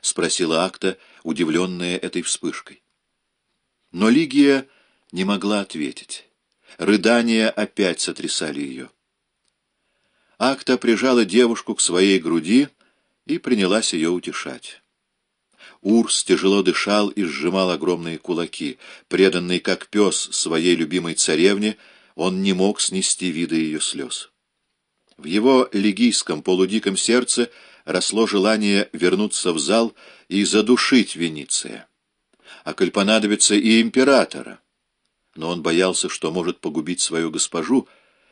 — спросила Акта, удивленная этой вспышкой. Но Лигия не могла ответить. Рыдания опять сотрясали ее. Акта прижала девушку к своей груди и принялась ее утешать. Урс тяжело дышал и сжимал огромные кулаки. Преданный как пес своей любимой царевне, он не мог снести вида ее слез. В его лигийском полудиком сердце росло желание вернуться в зал и задушить Вениция. А коль понадобится и императора. Но он боялся, что может погубить свою госпожу,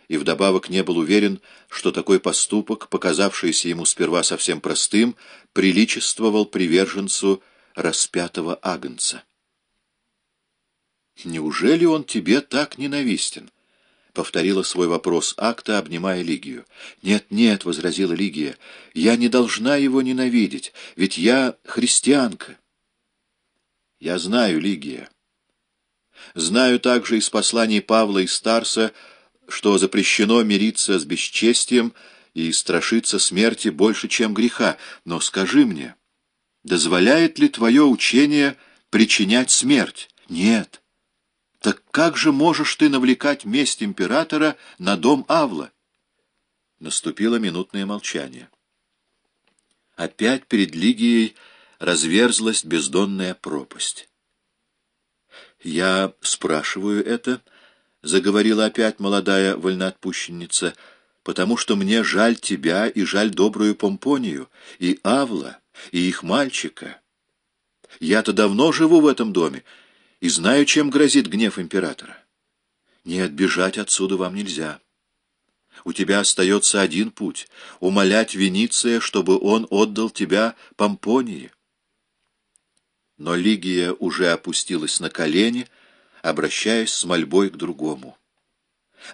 и вдобавок не был уверен, что такой поступок, показавшийся ему сперва совсем простым, приличествовал приверженцу распятого агнца. «Неужели он тебе так ненавистен?» — повторила свой вопрос Акта, обнимая Лигию. «Нет, нет», — возразила Лигия, — «я не должна его ненавидеть, ведь я христианка». «Я знаю, Лигия. Знаю также из посланий Павла и Старса, что запрещено мириться с бесчестием и страшиться смерти больше, чем греха. Но скажи мне, дозволяет ли твое учение причинять смерть? Нет. Так как же можешь ты навлекать месть императора на дом Авла? Наступило минутное молчание. Опять перед Лигией разверзлась бездонная пропасть. Я спрашиваю это, — заговорила опять молодая вольноотпущенница, потому что мне жаль тебя и жаль добрую Помпонию, и Авла, и их мальчика. Я-то давно живу в этом доме и знаю, чем грозит гнев императора. Нет, бежать отсюда вам нельзя. У тебя остается один путь — умолять Вениция, чтобы он отдал тебя Помпонии. Но Лигия уже опустилась на колени — обращаясь с мольбой к другому.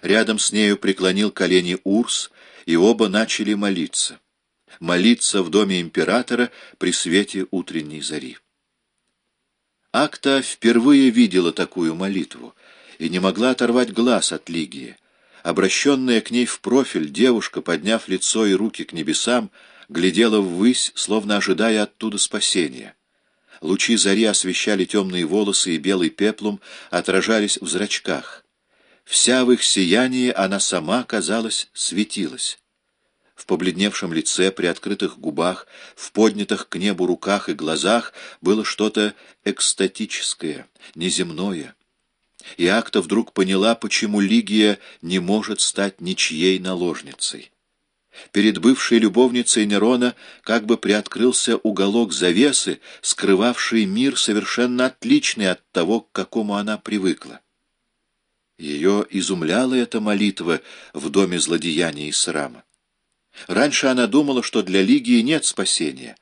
Рядом с нею преклонил колени Урс, и оба начали молиться. Молиться в доме императора при свете утренней зари. Акта впервые видела такую молитву и не могла оторвать глаз от Лигии. Обращенная к ней в профиль, девушка, подняв лицо и руки к небесам, глядела ввысь, словно ожидая оттуда спасения. Лучи зари освещали темные волосы и белый пеплум отражались в зрачках. Вся в их сиянии она сама, казалось, светилась. В побледневшем лице, при открытых губах, в поднятых к небу руках и глазах было что-то экстатическое, неземное. И Акта вдруг поняла, почему Лигия не может стать ничьей наложницей. Перед бывшей любовницей Нерона как бы приоткрылся уголок завесы, скрывавший мир совершенно отличный от того, к какому она привыкла. Ее изумляла эта молитва в доме злодеяния и срама. Раньше она думала, что для Лигии нет спасения,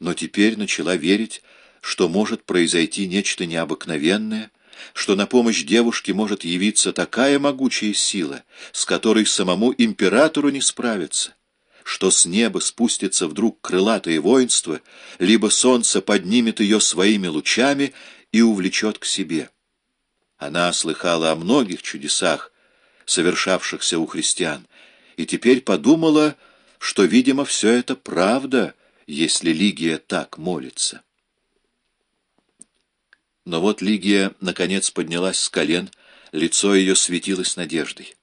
но теперь начала верить, что может произойти нечто необыкновенное, что на помощь девушке может явиться такая могучая сила, с которой самому императору не справиться, что с неба спустится вдруг крылатое воинство, либо солнце поднимет ее своими лучами и увлечет к себе. Она слыхала о многих чудесах, совершавшихся у христиан, и теперь подумала, что, видимо, все это правда, если Лигия так молится. Но вот Лигия, наконец, поднялась с колен, лицо ее светилось надеждой.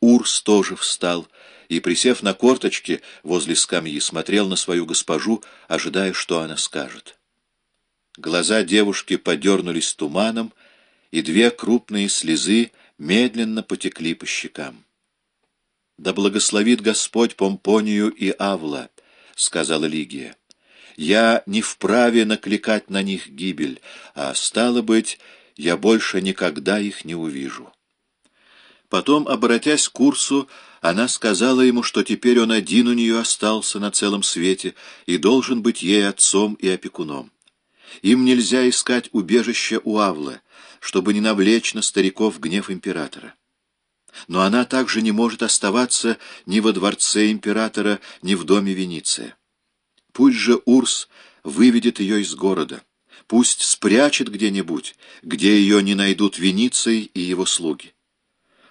Урс тоже встал и, присев на корточки возле скамьи, смотрел на свою госпожу, ожидая, что она скажет. Глаза девушки подернулись туманом, и две крупные слезы медленно потекли по щекам. «Да благословит Господь Помпонию и Авла», — сказала Лигия. Я не вправе накликать на них гибель, а, стало быть, я больше никогда их не увижу. Потом, обратясь к курсу, она сказала ему, что теперь он один у нее остался на целом свете и должен быть ей отцом и опекуном. Им нельзя искать убежище у Авла, чтобы не навлечь на стариков гнев императора. Но она также не может оставаться ни во дворце императора, ни в доме Венеция. Пусть же Урс выведет ее из города. Пусть спрячет где-нибудь, где ее не найдут Вениций и его слуги.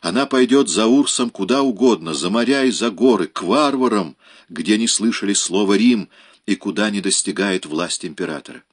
Она пойдет за Урсом куда угодно, за моря и за горы, к варварам, где не слышали слова Рим, и куда не достигает власть императора.